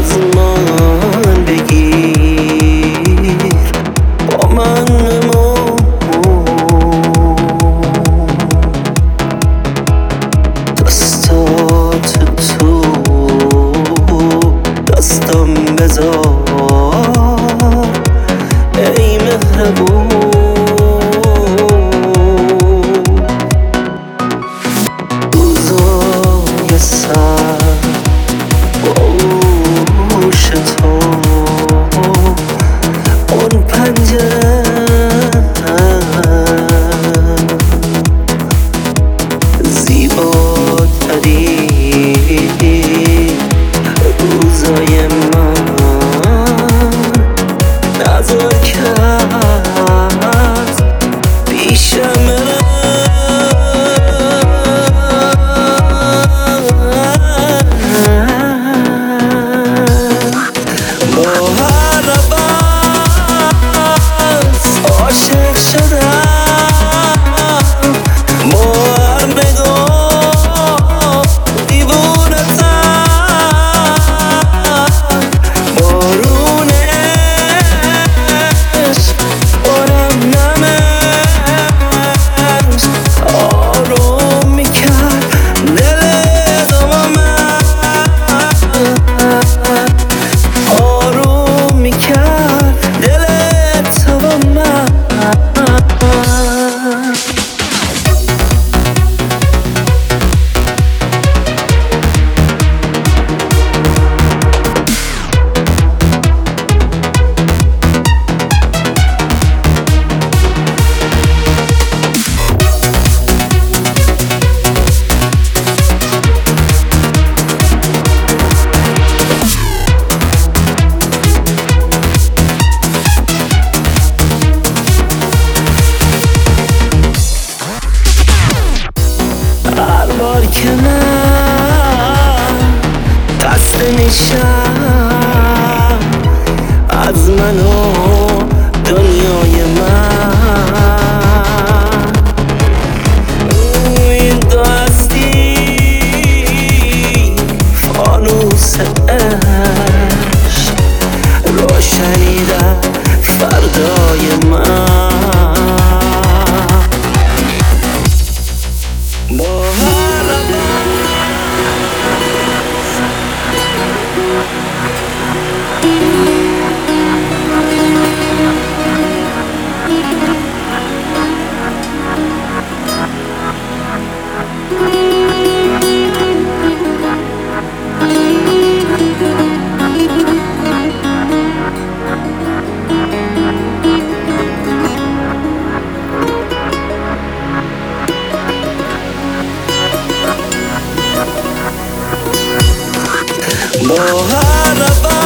Osmond 的 بذار که من خسته میشم از من Mohana